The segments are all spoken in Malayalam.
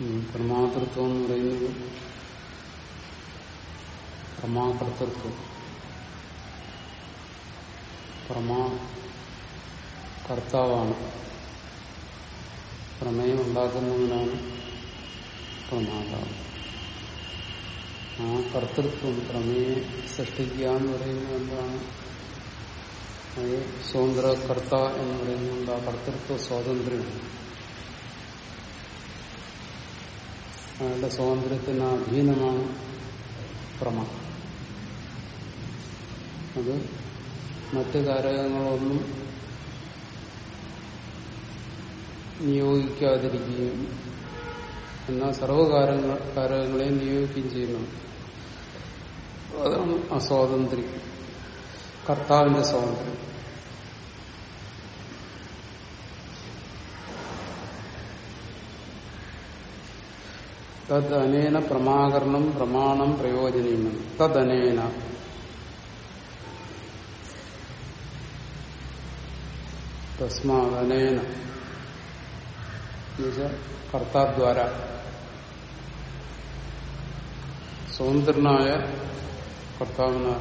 പ്രമാതൃത്വം എന്ന് പറയുന്നത് പ്രമാകർത്തൃത്വം പ്രമാ കർത്താവാണ്. പ്രമേയം ഉണ്ടാക്കുന്നതിനാണ് പ്രമാതാവ്. ആ കർത്തൃത്വം പ്രമേയം സൃഷ്ടിക്കുക എന്ന് പറയുന്നത് എന്താണ്? അത് സ്വതന്ത്ര കർത്ത എന്ന് പറയുന്നത് ആ കർത്തൃത്വ സ്വാതന്ത്ര്യമാണ്. അയാളുടെ സ്വാതന്ത്ര്യത്തിന് അധീനമാണ് പ്രമ. അത് മറ്റ് കാരകങ്ങളൊന്നും നിയോഗിക്കാതിരിക്കുകയും എന്നാൽ സർവകാരങ്ങൾ കാരകങ്ങളെയും നിയോഗിക്കുകയും ചെയ്യുന്നു. അതാണ് അസ്വാതന്ത്ര്യം. കർത്താവിന്റെ സ്വാതന്ത്ര്യം. തദ്നേന പ്രമാകരണം പ്രമാണം പ്രയോജനീയം. തദ്നേന. തസ്മാനേന കർത്താദ്വാര. സ്വതന്ത്രനായ കർത്താവിന്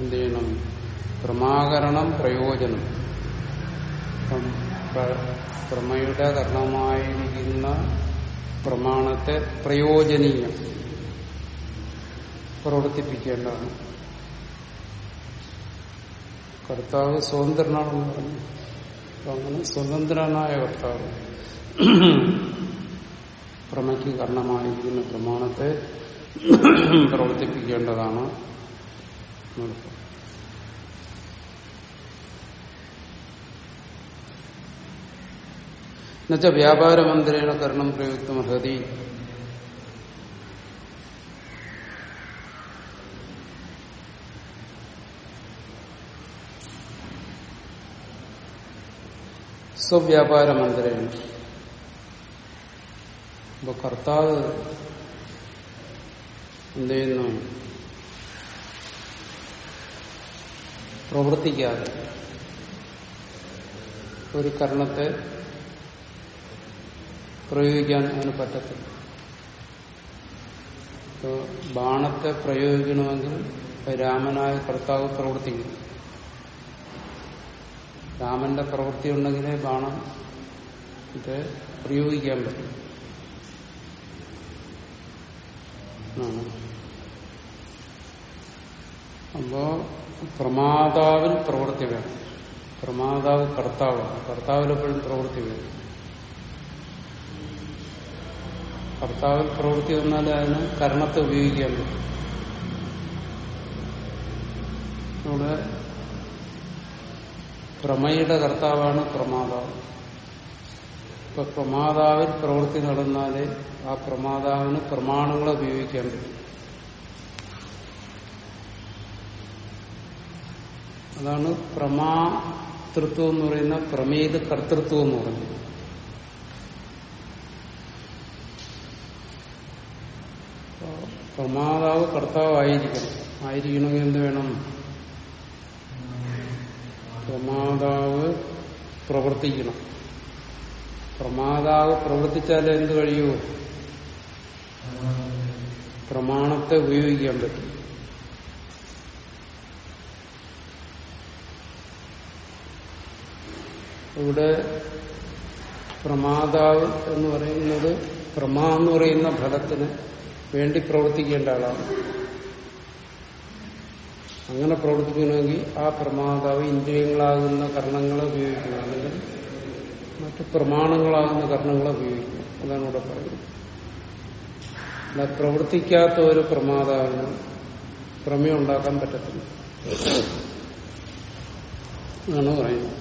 എന്ത് ചെയ്യണം? പ്രമാകരണം പ്രയോജനം. പ്രമയുടെ കരണമായിരിക്കുന്ന പ്രമാണത്തെ പ്രയോജനീയം പ്രവർത്തിപ്പിക്കേണ്ടതാണ് കർത്താവ് സ്വതന്ത്രനാണെന്ന് പറഞ്ഞു അങ്ങനെ സ്വതന്ത്രനായ കർത്താവ് പ്രമയ്ക്ക് കാരണമായിരിക്കുന്ന പ്രമാണത്തെ പ്രവർത്തിപ്പിക്കേണ്ടതാണ് എന്നർത്ഥം. എന്നുവെച്ചാൽ വ്യാപാരമന്ത്രിയുടെ കരണം പ്രയുക്തം അർഹതി സ്വവ്യാപാരമന്ത്രിയാണ് അപ്പൊ കർത്താവ് എന്ത് ചെയ്യുന്നു? പ്രവർത്തിക്കാതെ ഒരു കർണത്തെ പ്രയോഗിക്കാൻ അവന് പറ്റത്തില്ല. ഇപ്പോൾ ബാണത്തെ പ്രയോഗിക്കണമെങ്കിൽ രാമനായ കർത്താവ് പ്രവർത്തിക്കുന്നു. രാമന്റെ പ്രവൃത്തി ഉണ്ടെങ്കിലേ ബാണം ഇത് പ്രയോഗിക്കാൻ പറ്റും. അപ്പോ പ്രമാതാവിൽ പ്രവൃത്തി വേണം. പ്രമാതാവ് കർത്താവാണ്. കർത്താവിലെപ്പോഴും പ്രവൃത്തി വേണം. കർത്താവിൽ പ്രവൃത്തി വന്നാൽ അതിന് കരണത്തെ ഉപയോഗിക്കാൻ പറ്റും. ഇവിടെ പ്രമയുടെ കർത്താവാണ് പ്രമാതാവ്. ഇപ്പൊ പ്രമാതാവിൽ പ്രവൃത്തി നടന്നാലേ ആ പ്രമാതാവിന് പ്രമാണങ്ങളെ ഉപയോഗിക്കാൻ പറ്റും. അതാണ് പ്രമാതൃത്വം എന്ന് പറയുന്ന പ്രമേത് കർത്തൃത്വം എന്ന് പറയുന്നത്. അപ്പൊ കർത്താവ് ആയിരിക്കണം ആയിരിക്കണമെങ്കിൽ എന്ത് വേണം? പ്രമാതാവ് പ്രവർത്തിക്കണം. പ്രമാതാവ് പ്രവർത്തിച്ചാലേ എന്ത് കഴിയൂ? പ്രമാണത്തെ ഉപയോഗിക്കാൻ പറ്റും. ഇവിടെ പ്രമാതാവ് എന്ന് പറയുന്നത് പ്രമാ എന്ന് പറയുന്ന ഫലത്തിന് വേണ്ടി പ്രവർത്തിക്കേണ്ട ആളാണ്. അങ്ങനെ പ്രവർത്തിക്കണമെങ്കിൽ ആ പ്രമാതാവ് ഇന്ദ്രിയങ്ങളാകുന്ന കർണങ്ങളെ ഉപയോഗിക്കണം അല്ലെങ്കിൽ മറ്റ് പ്രമാണങ്ങളാകുന്ന കർണങ്ങളെ ഉപയോഗിക്കണം അതാണ് ഇവിടെ പറയുന്നത്. അല്ല പ്രവർത്തിക്കാത്ത ഒരു പ്രമാതാവിന് പ്രമേയം ഉണ്ടാക്കാൻ പറ്റത്തില്ല. എന്നാണ് പറയുന്നത്.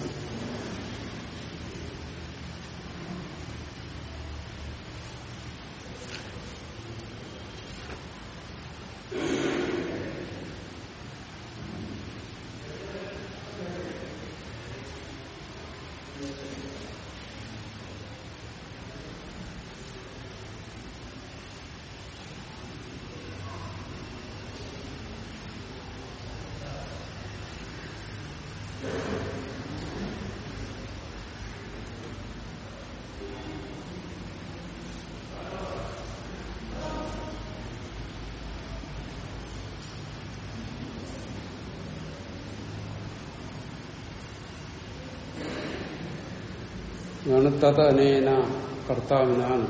ഇതാണ് തതനേന കർത്താവിനാണ്.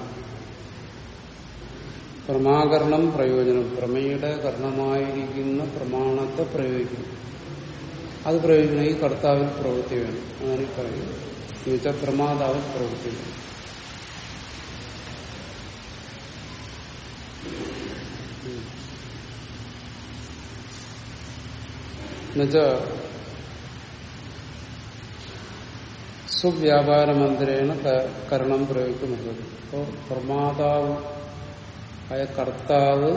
പ്രമാകരണം പ്രയോജനം പ്രമേയുടെ കർണമായിരിക്കുന്ന പ്രമാണത്തെ പ്രയോഗിക്കുന്നു. അത് പ്രയോഗിക്കണമെങ്കിൽ കർത്താവിൽ പ്രവൃത്തി വേണം. അങ്ങനെ പറയുന്നു എന്നുവെച്ചാൽ പ്രമാതാവിൽ പ്രവൃത്തി വേണം. എന്നുവെച്ചാ മന്ദിരേണ കരണം പ്രയോഗിക്കുന്നത്. അപ്പോൾ പ്രമാതാവ് ആയ കർത്താവ്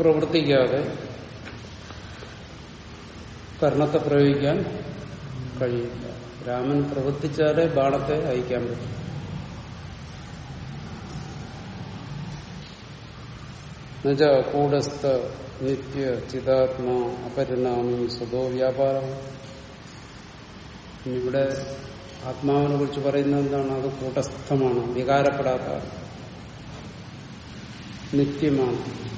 പ്രവർത്തിക്കാതെ കർണത്തെ പ്രയോഗിക്കാൻ കഴിയില്ല. രാമൻ പ്രവർത്തിച്ചാലേ ബാണത്തെ അയക്കാൻ പറ്റും. നിജ കൂടസ്ഥ നിത്യ ചിതാത്മാ അപരിണാമി സ്വതോ വ്യാപാരം. ഇവിടെ ആത്മാവിനെ കുറിച്ച് പറയുന്നത് എന്താണ്? അത് കൂട്ടസ്ഥമാണ് വികാരപ്പെടാത്ത നിത്യമാണ്.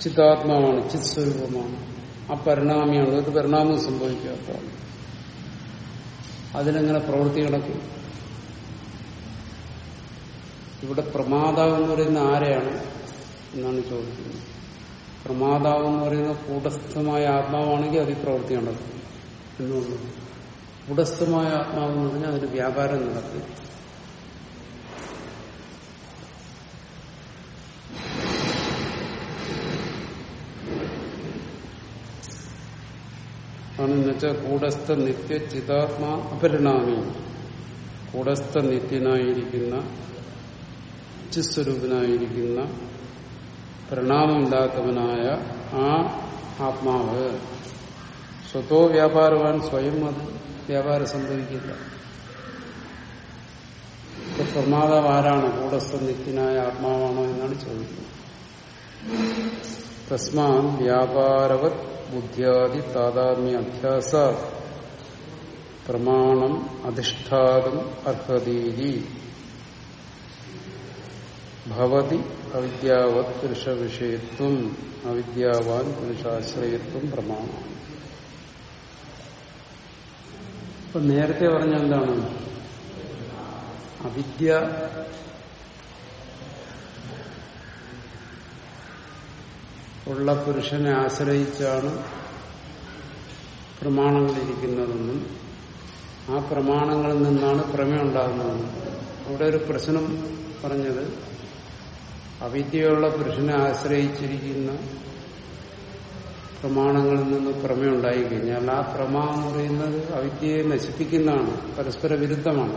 ചിത്താത്മാവാണ് ചിത് സ്വരൂപമാണ് ആ പരിണാമിയാണ്. ഒരു പരിണാമം സംഭവിക്കാത്തതാണ്. അതിനെങ്ങനെ പ്രവൃത്തി കിടക്കും ഇവിടെ പ്രമാതാവ് എന്ന് പറയുന്ന ആരെയാണ് എന്നാണ് ചോദിക്കുന്നത്. പ്രമാതാവ് എന്ന് പറയുന്ന കൂടസ്ഥമായ ആത്മാവാണെങ്കിൽ അതിൽ പ്രവൃത്തി നടക്കും. എന്നുള്ളത് കൂടസ്ഥമായ ആത്മാവെന്നതിന് അതിന് വ്യാപാരം നടത്തി. ആണെന്ന് വെച്ചാൽ കൂടസ്ഥ നിത്യ ചിതാത്മാ അപരിണാമി. കൂടസ്ഥ നിത്യനായിരിക്കുന്ന ചിസ്വരൂപനായിരിക്കുന്ന പരിണാമമില്ലാത്തവനായ ആ ആത്മാവ്. സ്വതോ വ്യാപാരവാൻ സ്വയം അത് വ്യാപാരം സംഭവിക്കില്ല. ഇപ്പൊ പ്രമാതാവ് ആരാണ്? കൂടസ്ഥ നിത്യനായ ആത്മാവാണോ എന്നാണ് ചോദിക്കുന്നത്. തസ്മാ വ്യാപാരവത് ബുദ്ധ്യാദി താതാത്മ്യ അഭ്യാസ പ്രമാണം അധിഷ്ഠാതം അർഹതീരി ഭവതി അവിദ്യാവത് പുരുഷ വിഷയത്വം അവിദ്യാവാൻ പുരുഷാശ്രയത്വം പ്രമാണമാണ്. ഇപ്പൊ നേരത്തെ പറഞ്ഞ എന്താണ്? അവിദ്യ. ഉള്ള പുരുഷനെ ആശ്രയിച്ചാണ് പ്രമാണങ്ങളിരിക്കുന്നതെന്നും ആ പ്രമാണങ്ങളിൽ നിന്നാണ് പ്രമേയം ഉണ്ടാകുന്നതെന്നും അവിടെ ഒരു പ്രശ്നം പറഞ്ഞത് അവിദ്യയുള്ള പുരുഷനെ ആശ്രയിച്ചിരിക്കുന്ന പ്രമാണങ്ങളിൽ നിന്ന് പ്രമേയം ഉണ്ടായി കഴിഞ്ഞാൽ ആ പ്രമാ എന്ന് പറയുന്നത് അവിദ്യയെ നശിപ്പിക്കുന്നതാണ് പരസ്പര വിരുദ്ധമാണ്.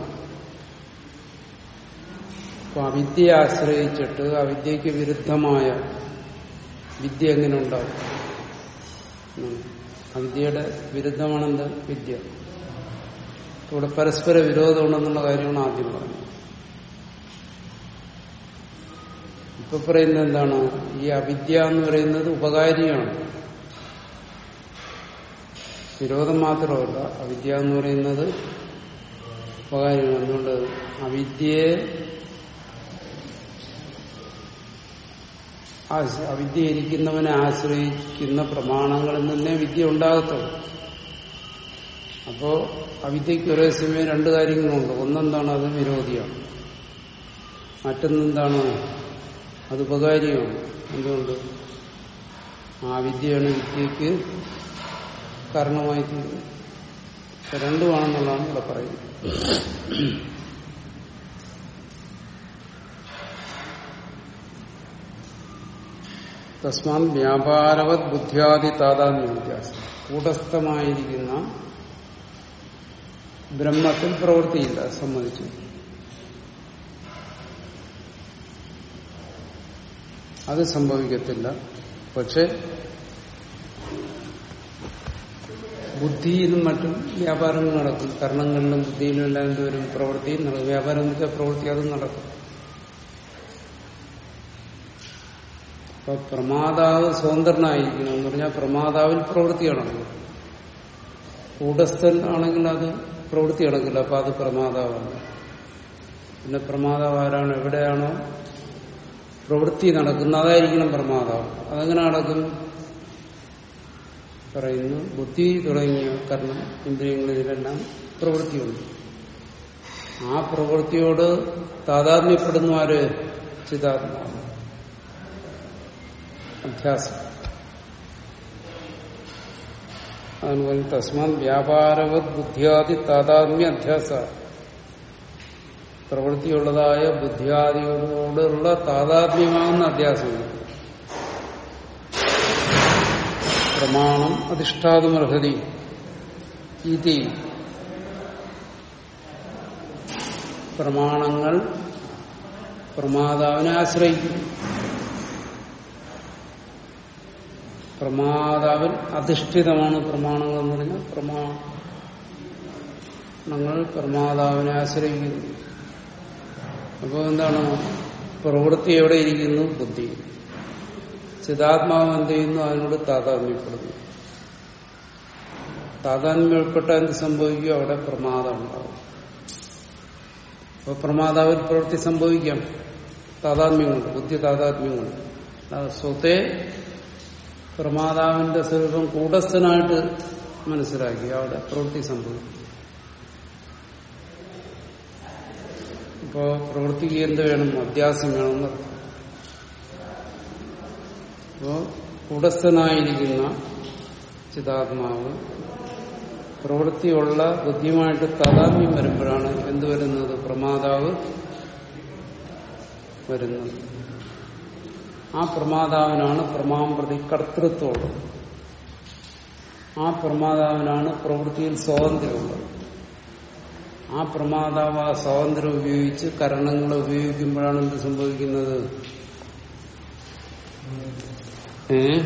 അപ്പൊ അവിദ്യയെ ആശ്രയിച്ചിട്ട് അവിദ്യക്ക് വിരുദ്ധമായ വിദ്യ എങ്ങനെ ഉണ്ടാവും? അവിദ്യയുടെ വിരുദ്ധമാണെന്ത്? വിദ്യ. ഇവിടെ പരസ്പര വിരോധമുണ്ടെന്നുള്ള കാര്യമാണ് ആദ്യം പറഞ്ഞത്. ഇപ്പൊ പറയുന്നത് എന്താണ്? ഈ അവിദ്യ എന്ന് പറയുന്നത് ഉപകാരിയാണ്. വിരോധം മാത്രമല്ല അവിദ്യ എന്ന് പറയുന്നത് ഉപകാരമാണ് എന്തുകൊണ്ട് അവിദ്യയെ അവിദ്യ ഇരിക്കുന്നവനെ ആശ്രയിക്കുന്ന പ്രമാണങ്ങളിൽ നിന്നേ വിദ്യ ഉണ്ടാകത്തുള്ളൂ. അപ്പോ അവിദ്യക്ക് ഒരേ സമയം രണ്ട് കാര്യങ്ങളുണ്ട്. ഒന്നെന്താണ് അത് വിരോധിയാണ്. മറ്റൊന്നെന്താണ് അത് ഉപകാരിയാണ്. എന്തുകൊണ്ട്? ആ വിദ്യയാണ് വിദ്യക്ക് കാരണമായി തീരുന്നു. രണ്ടുമാണെന്നുള്ളതാണ് ഇവിടെ പറയുന്നത്. തസ്മാൻ വ്യാപാരവത് ബുദ്ധ്യാദി താതാത്മ്യ വ്യത്യാസം. കൂടസ്ഥമായിരിക്കുന്ന ബ്രഹ്മത്തിൽ പ്രവൃത്തിയില്ല സമ്മതിച്ചു. അത് സംഭവിക്കത്തില്ല. പക്ഷെ ബുദ്ധിയിലും മറ്റും വ്യാപാരങ്ങൾ നടക്കും. കർണങ്ങളിലും ബുദ്ധിയിലും എല്ലാം എന്തോരും പ്രവൃത്തിയും നടക്കും. വ്യാപാരം വെച്ചാൽ പ്രവൃത്തി അതും നടക്കും. അപ്പൊ പ്രമാതാവ് സ്വതന്ത്രനായിരിക്കണം എന്ന് പറഞ്ഞാൽ പ്രമാതാവിൽ പ്രവൃത്തി നടക്കും. കൂടസ്ഥൻ ആണെങ്കിൽ അത് പ്രവൃത്തി നടക്കില്ല. അപ്പൊ അത് പ്രമാതാവാണ്. പിന്നെ പ്രമാതാവ് ആരാണ് എവിടെയാണോ പ്രവൃത്തി നടക്കുന്ന അതായിരിക്കണം പ്രമാതാവ്. അതെങ്ങനെ നടക്കും? പറയുന്നു. ബുദ്ധി തുടങ്ങിയ കർണം ഇന്ദ്രിയങ്ങളിലെല്ലാം പ്രവൃത്തിയുണ്ട്. ആ പ്രവൃത്തിയോട് താതാത്മ്യപ്പെടുന്നു ആര്? ചിതാത്മാവ് അധ്യാസം അതുപോലെ തസ്മാൻ വ്യാപാരവത് ബുദ്ധിയാദി താതാത്മ്യ അധ്യാസ പ്രവൃത്തിയുള്ളതായ ബുദ്ധിയാദിയോടുള്ള താതാത്മ്യമാകുന്ന അധ്യാസമാണ് പ്രമാണം അധിഷ്ഠാതമർഹതി ഇതി. പ്രമാണങ്ങൾ പ്രമാതാവിനെ ആശ്രയിക്കും. പ്രമാതാവിൽ അധിഷ്ഠിതമാണ് പ്രമാണങ്ങൾ എന്ന് പറഞ്ഞാൽ പ്രമാണങ്ങൾ പ്രമാതാവിനെ ആശ്രയിക്കുന്നു. അപ്പോൾ എന്താണ്? പ്രവൃത്തി എവിടെ ഇരിക്കുന്നു? ബുദ്ധി. ചിതാത്മാവ് എന്ത് ചെയ്യുന്നു? അതിനോട് താതാത്മ്യപ്പെടുന്നു. താതാത്മ്യപ്പെട്ട എന്ത് സംഭവിക്കും? അവിടെ പ്രമാദം ഉണ്ടാവും. അപ്പൊ പ്രമാതാവിൽ പ്രവൃത്തി സംഭവിക്കാം. താതാത്മ്യം കൊണ്ട് ബുദ്ധി താതാത്മ്യം കൊണ്ട് അത് സ്വത്തെ പ്രമാതാവിന്റെ സ്വരൂപം കൂടസ്ഥനായിട്ട് മനസ്സിലാക്കി. അവിടെ പ്രവൃത്തി സംഭവിക്കും. ഇപ്പോ പ്രവൃത്തിക്ക് എന്ത് വേണം? അധ്യാസം വേണമെന്ന് അപ്പോ കൂടസ്ഥനായിരിക്കുന്ന ചിതാത്മാവ് പ്രവൃത്തിയുള്ള ബുദ്ധിയുമായിട്ട് താതാത്മ്യം വരുമ്പോഴാണ് എന്ത് വരുന്നത്? പ്രമാതാവ് വരുന്നത്. ആ പ്രമാതാവിനാണ് പ്രമാം പ്രതി കർത്തൃത്വമുള്ളത് ആ പ്രമാതാവിനാണ് പ്രവൃത്തിയിൽ സ്വാതന്ത്ര്യമുള്ളത്. ആ പ്രമാതാവ് ആ സ്വാതന്ത്ര്യം ഉപയോഗിച്ച് കരണങ്ങൾ ഉപയോഗിക്കുമ്പോഴാണ് എന്ത് സംഭവിക്കുന്നത്? ഏ?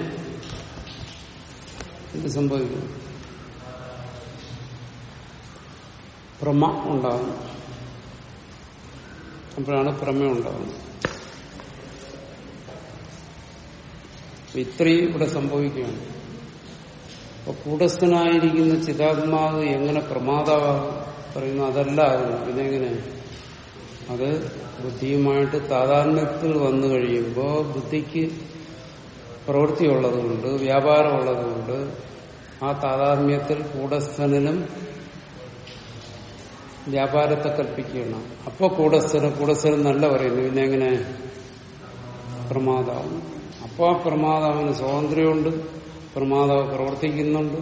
എന്ത് സംഭവിക്കുന്നു പ്രമ ഉണ്ടാകുന്നു. അപ്പോഴാണ് പ്രമ ഉണ്ടാകുന്നത്. ഇത്രയും ഇവിടെ സംഭവിക്കുകയാണ്. അപ്പൊ കൂടസ്ഥനായിരിക്കുന്ന ചിതാത്മാവ് എങ്ങനെ പ്രമാതാവാകും? പറയുന്നു അതല്ല പിന്നെങ്ങനെ? അത് ബുദ്ധിയുമായിട്ട് താതാത്മ്യത്തിൽ വന്നു കഴിയുമ്പോൾ ബുദ്ധിക്ക് പ്രവൃത്തിയുള്ളതുകൊണ്ട് വ്യാപാരമുള്ളതുകൊണ്ട് ആ താതാത്മ്യത്തിൽ കൂടസ്ഥനും വ്യാപാരത്തെ കൽപ്പിക്കണം അപ്പൊ കൂടസ്ഥന് കൂടസ്ഥനും നല്ല പറയുന്നു പിന്നെ എങ്ങനെ? പ്രമാതാവും. അപ്പോൾ ആ പ്രമാതാവിന് സ്വാതന്ത്ര്യമുണ്ട്. പ്രമാതാവ് പ്രവർത്തിക്കുന്നുണ്ട്.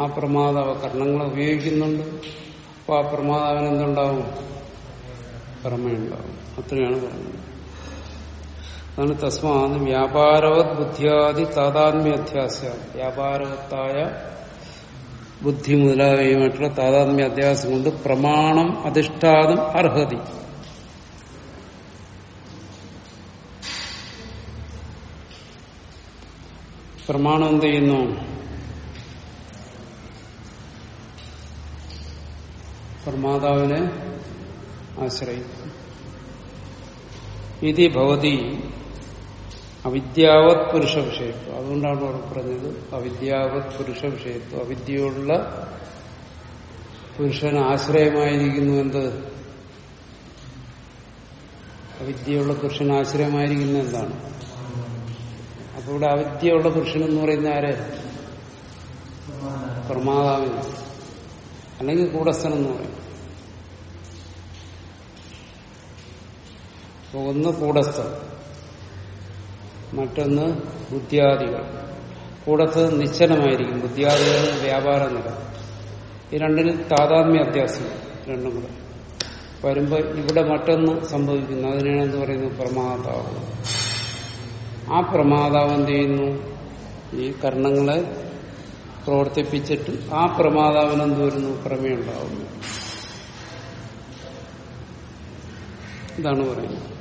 ആ പ്രമാതാവ് കർണങ്ങൾ ഉപയോഗിക്കുന്നുണ്ട്. അപ്പോൾ ആ പ്രമാതാവിന് എന്തുണ്ടാവും? കർമ്മയുണ്ടാവും. അത്രയാണ് പറയുന്നത്. അതാണ് തസ്മാത് വ്യാപാരവത് ബുദ്ധിയാദി താതാത്മ്യ അധ്യാസ വ്യാപാരവത്തായ ബുദ്ധി മുതലായവയുമായിട്ടുള്ള താതാത്മ്യ അധ്യാസം കൊണ്ട് പ്രമാണം അധിഷ്ഠാതം അർഹതി. പ്രമാണം എന്ത് ചെയ്യുന്നു? പ്രമാതാവിനെ ആശ്രയിക്കും ഇതി ഭവതി അവിദ്യാവത് പുരുഷ വിഷയത്വം അതുകൊണ്ടാണ് അവർ പറഞ്ഞത് അവിദ്യാവത് പുരുഷ വിഷയത്വം അവിദ്യയുള്ള പുരുഷന് ആശ്രയമായിരിക്കുന്നു എന്ത്? അവിദ്യയുള്ള പുരുഷൻ ആശ്രയമായിരിക്കുന്നു എന്താണ്? അപ്പൊ ഇവിടെ അവിദ്യയുള്ള പുരുഷൻ എന്ന് പറയുന്ന ആര്? പ്രമാതാവിന്. അല്ലെങ്കിൽ കൂടസ്ഥൻ എന്ന് പറയും. ഒന്ന് കൂടസ്ഥൻ. മറ്റൊന്ന് ബുദ്ധിയാദികൾ. കൂടത്ത് നിശ്ചലമായിരിക്കും ബുദ്ധിയാദികൾ വ്യാപാര നില. ഈ രണ്ടിൽ താതാത്മ്യ അധ്യാസം രണ്ടും കൂടെ. വരുമ്പോൾ ഇവിടെ മറ്റൊന്ന് സംഭവിക്കുന്നു. അതിനാണ് എന്ന് പറയുന്നത്? പ്രമാതാവ്. ആ പ്രമാതാവ് എന്ത് ചെയ്യുന്നു? ഈ കർണങ്ങളെ പ്രവർത്തിപ്പിച്ചിട്ട് ആ പ്രമാതാവിന് എന്ത് വരുന്നു? പ്രമേയുണ്ടാവുന്നു ഇതാണ് പറയുന്നത്.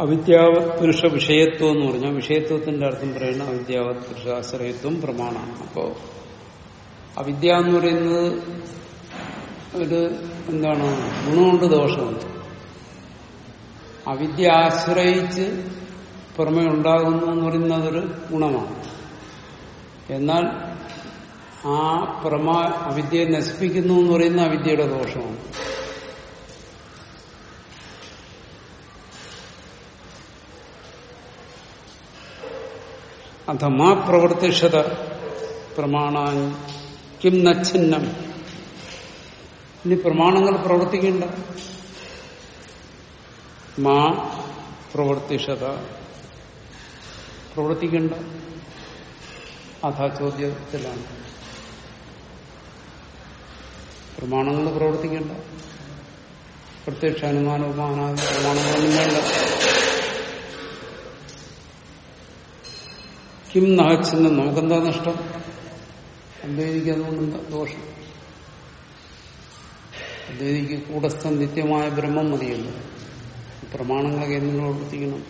അതുപോലെ അവിദ്യാവത് പുരുഷ വിഷയത്വം എന്ന് പറഞ്ഞാൽ വിഷയത്വത്തിന്റെ അർത്ഥം പറയുന്ന അവിദ്യാവത് പുരുഷാശ്രയത്വം പ്രമാണമാണ്. അപ്പോ അവിദ്യ എന്ന് പറയുന്നത് ഒരു എന്താണ്? ഗുണമുണ്ട് ദോഷമുണ്ട്. അവിദ്യ ആശ്രയിച്ച് പുറമെ ഉണ്ടാകുന്നു എന്ന് പറയുന്നത് ഒരു ഗുണമാണ്. എന്നാൽ ആ പ്രമാ അവിദ്യയെ നശിപ്പിക്കുന്നു എന്ന് പറയുന്ന അവിദ്യയുടെ ദോഷമാണ്. അഥമാ പ്രവർത്തിഷത പ്രമാണാൻ കിം നച്ഛിന്നം ഇനി പ്രമാണങ്ങൾ പ്രവർത്തിക്കേണ്ട. മാ പ്രവർത്തിഷത പ്രവർത്തിക്കണ്ട. അഥാ ചോദ്യത്തിലാണ്. പ്രമാണങ്ങൾ പ്രവർത്തിക്കേണ്ട. പ്രത്യക്ഷ അനുമാന ഉപമാനാദി പ്രമാണങ്ങളൊന്നും വേണ്ട. കിം നഹച്ചെന്ന് നമുക്കെന്താ നഷ്ടം അദ്വൈതിക്ക് എന്താ ദോഷം. അദ്വൈതിക്ക് കൂടസ്ഥ നിത്യമായ ബ്രഹ്മം മതിയല്ലോ. പ്രമാണങ്ങളൊക്കെ എന്തിനു പ്രവർത്തിക്കണം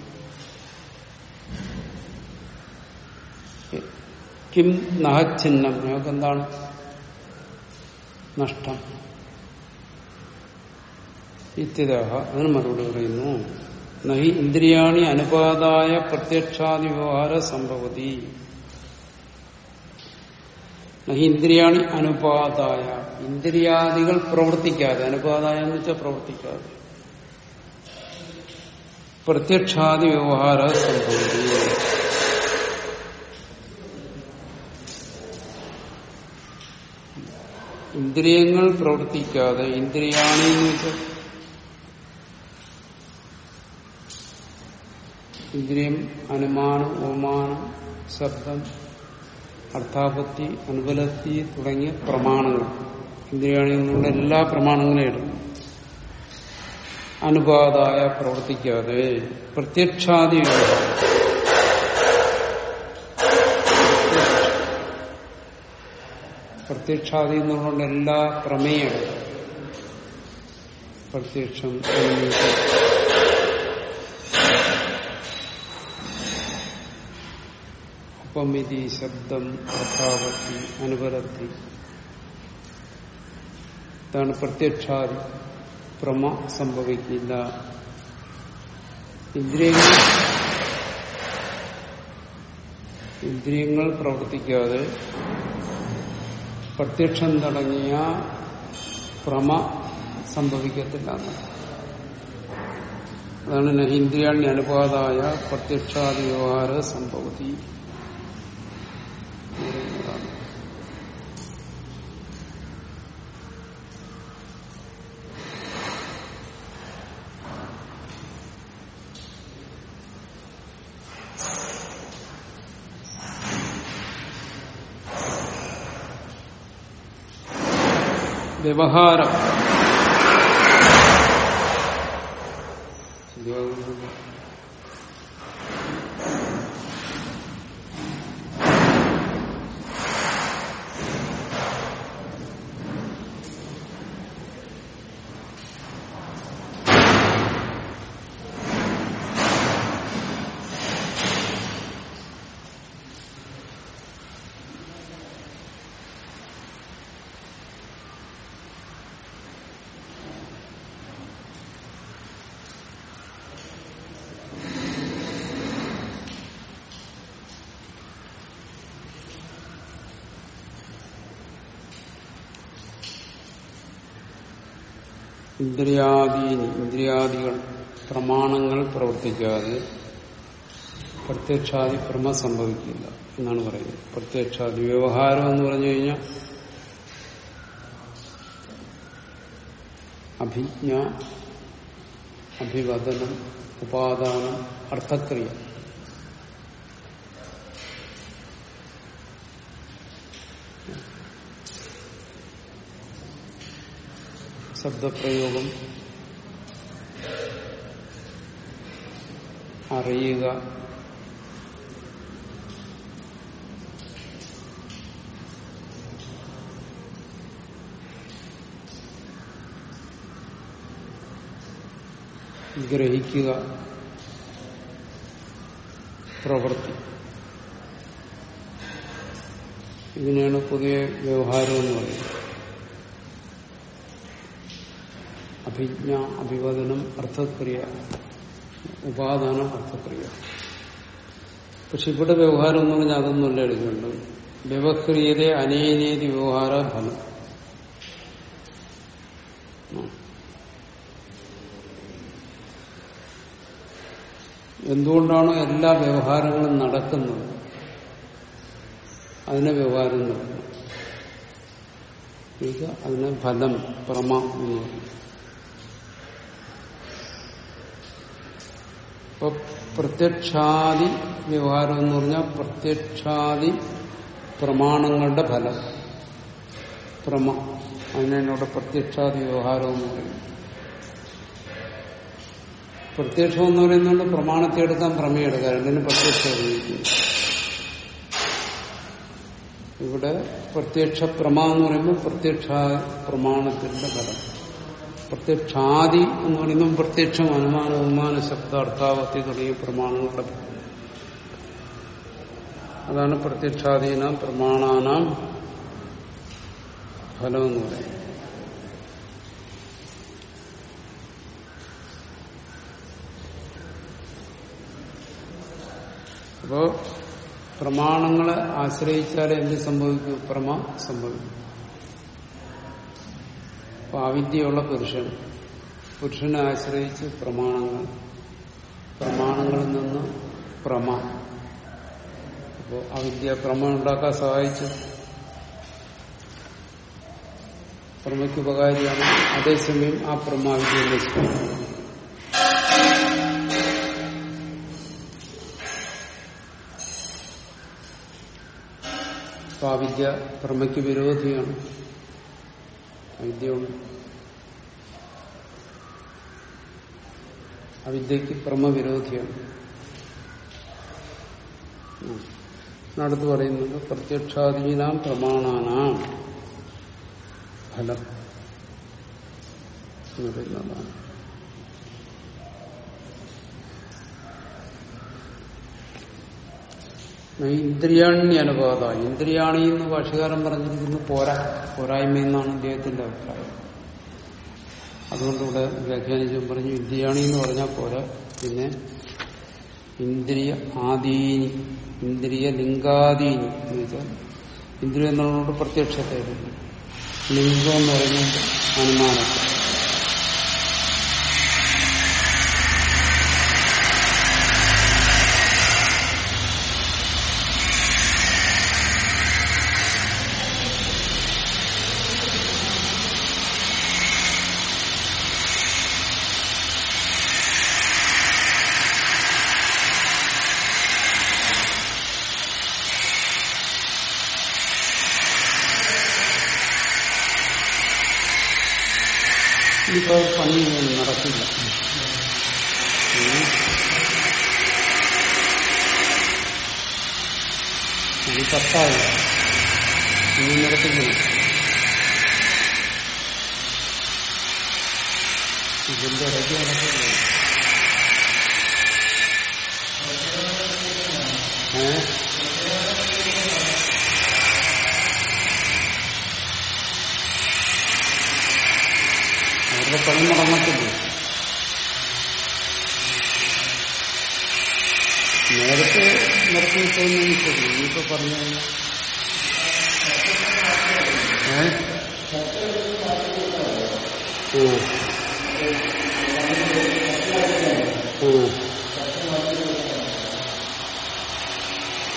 കിം നഹച്ചിഹ്നം ഞങ്ങൾക്ക് എന്താണ് നഷ്ടം. ഇത്യതാഹ അതിന് മറുപടി പറയുന്നു. നഹി ഇന്ദ്രിയാണി അനുപാതായ പ്രത്യക്ഷാദി വ്യവഹാര സംഭവതി. നഹി ഇന്ദ്രിയാണി അനുപാതായ. ഇന്ദ്രിയാദികൾ പ്രവർത്തിക്കാതെ അനുപാതായ എന്ന് വെച്ചാൽ പ്രവർത്തിക്കാതെ. പ്രത്യക്ഷാദി വ്യവഹാര സംഭവതി. ഇന്ദ്രിയങ്ങൾ പ്രവർത്തിക്കാതെ ഇന്ദ്രിയാണി എന്ന് വെച്ചാൽ ഇന്ദ്രിയം അനുമാനം ഓമാനം ശബ്ദം അർത്ഥാപത്തി അനുപലത്തി തുടങ്ങിയ പ്രമാണങ്ങൾ. ഇന്ദ്രിയാണി എന്നുള്ള എല്ലാ പ്രമാണങ്ങളും എടുക്കും അനുപാതായ പ്രവർത്തിക്കാതെ പ്രത്യക്ഷാദി പ്രത്യക്ഷാദി എന്നുള്ള എല്ലാ പ്രമേയങ്ങളും പ്രത്യക്ഷം അനുമതി ഉപമിതി ശബ്ദം അർത്ഥാപത്തി അനുപരത്തി. ഇതാണ് പ്രത്യക്ഷാദി പ്രമ സംഭവിക്കില്ല ഇന്ദ്രിയങ്ങൾ. ഇന്ദ്രിയങ്ങൾ പ്രവർത്തിക്കാതെ പ്രത്യക്ഷം തുടങ്ങിയ പ്രമ സംഭവിക്കത്തില്ല അതാണ് നഹീന്ദ്രിയാണി അനുപാതായ പ്രത്യക്ഷാദി വ്യവഹാര സംഭവതി. വ്യവഹാരം. ഇന്ദ്രിയാദീനി ഇന്ദ്രിയാദികൾ പ്രമാണങ്ങൾ പ്രവർത്തിക്കാതെ പ്രത്യക്ഷാദി ഭ്രമ സംഭവിക്കില്ല എന്നാണ് പറയുന്നത്. പ്രത്യക്ഷാദി വ്യവഹാരം എന്ന് പറഞ്ഞു കഴിഞ്ഞാൽ അഭിജ്ഞ അഭിവദനം ഉപാദാനം അർത്ഥക്രിയ. ശബ്ദപ്രയോഗം അറിയുക. ഗ്രഹിക്കുക. പ്രവൃത്തി ഇതിനെയാണ് പുതിയ വ്യവഹാരം എന്ന് പറയുന്നത്. അഭിജ്ഞ അഭിവദനം അർത്ഥക്രിയ ഉപാദാനം അർത്ഥക്രിയ. പക്ഷെ ഇവിടെ വ്യവഹാരം എന്ന് പറഞ്ഞാൽ അതൊന്നുമല്ല എടുക്കുന്നുണ്ട് വ്യവക്രിയതെ അനേനേതി വ്യവഹാര ഫലം. എന്തുകൊണ്ടാണോ എല്ലാ വ്യവഹാരങ്ങളും നടക്കുന്നത്? അതിനെ വ്യവഹാരം നടക്കുന്നത് അതിന് ഫലം പ്രമ എന്ന് പറയും ഇപ്പൊ പ്രത്യക്ഷാദി വ്യവഹാരം എന്ന് പറഞ്ഞാൽ പ്രത്യക്ഷാദി പ്രമാണങ്ങളുടെ ഫലം. പ്രമ അതിനോട് പ്രത്യക്ഷാദി വ്യവഹാരം എന്ന് പറയും. പ്രത്യക്ഷം എന്ന് പറയുന്നത് പ്രമാണത്തെ എടുക്കാൻ പ്രമേയം എടുക്കാം രണ്ടിനും പ്രത്യക്ഷം ഇവിടെ പ്രത്യക്ഷ പ്രമ എന്ന് പറയുമ്പോൾ പ്രത്യക്ഷ പ്രമാണത്തിന്റെ ഫലം. പ്രത്യക്ഷാദി എന്ന് പറയുമ്പോൾ പ്രത്യക്ഷം അനുമാന ഉമാന ശബ്ദ അർത്ഥാവത്തി തുടങ്ങിയ പ്രമാണങ്ങളുടെ അതാണ് പ്രത്യക്ഷാദീന പ്രമാണാനാം ഫലം എന്ന് പറയുന്നത്. അപ്പോ പ്രമാണങ്ങളെ ആശ്രയിച്ചാൽ എന്ത് സംഭവിക്കും? പ്രമ സംഭവിക്കും. അപ്പൊ അവിദ്യയുള്ള പുരുഷൻ പുരുഷനെ ആശ്രയിച്ച് പ്രമാണങ്ങൾ പ്രമാണങ്ങളിൽ നിന്ന് പ്രമ. അപ്പോ അവിദ്യ പ്രമ ഉണ്ടാക്കാൻ സഹായിച്ചു. പ്രമയ്ക്ക് ഉപകാരിയാണ്. അതേസമയം ആ പ്രമ അവിദ്യ ആ അവിദ്യ പ്രമയ്ക്ക് വിരോധിയാണ്. അവിദ്യയുണ്ട് അവിദ്യക്ക് പ്രമ നടത്തു പറയുന്നത് പ്രത്യക്ഷാധീനാം പ്രമാണാനാം ഫലം. എന്ന് പറയുന്നതാണ്. ഇന്ദ്രിയാണ്യനുപാത ഇന്ദ്രിയാണി എന്ന് ഭാഷകാരൻ പറഞ്ഞിരിക്കുന്നു പോരാ. പോരായ്മ എന്നാണ് അദ്ദേഹത്തിന്റെ അഭിപ്രായം. അതുകൊണ്ട് ഇവിടെ വ്യാഖ്യാനിച്ചും പറഞ്ഞു ഇന്ദ്രിയാണി എന്ന് പറഞ്ഞാൽ പോരാ. പിന്നെ ഇന്ദ്രിയ ആദീനി ഇന്ദ്രിയ ലിംഗാദീനി എന്ന് വെച്ചാൽ ഇന്ദ്രിയ എന്നുള്ളതുകൊണ്ട് പ്രത്യക്ഷത്തെ. ലിംഗം എന്ന് പറയുന്നത് അനുമാനത്തെ ഇനിയിപ്പോ പണി നടക്കില്ല ഉം. ഇത് പത്തായി ഇനി നടത്തിക്കണം ഇതിന്റെ ഇടയ്ക്ക് നടക്കില്ല ഏ അവരുടെ പണി മുടങ്ങത്തില്ല നേരത്തെ നിർത്തിയിട്ടൊന്നും ശരി ഇനിയിപ്പോ പറഞ്ഞു.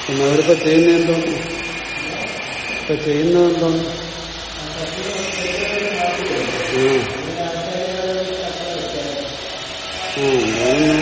പിന്നെ അവരിപ്പോ ചെയ്യുന്ന എന്തോന്ന് ഇപ്പൊ ചെയ്യുന്നത്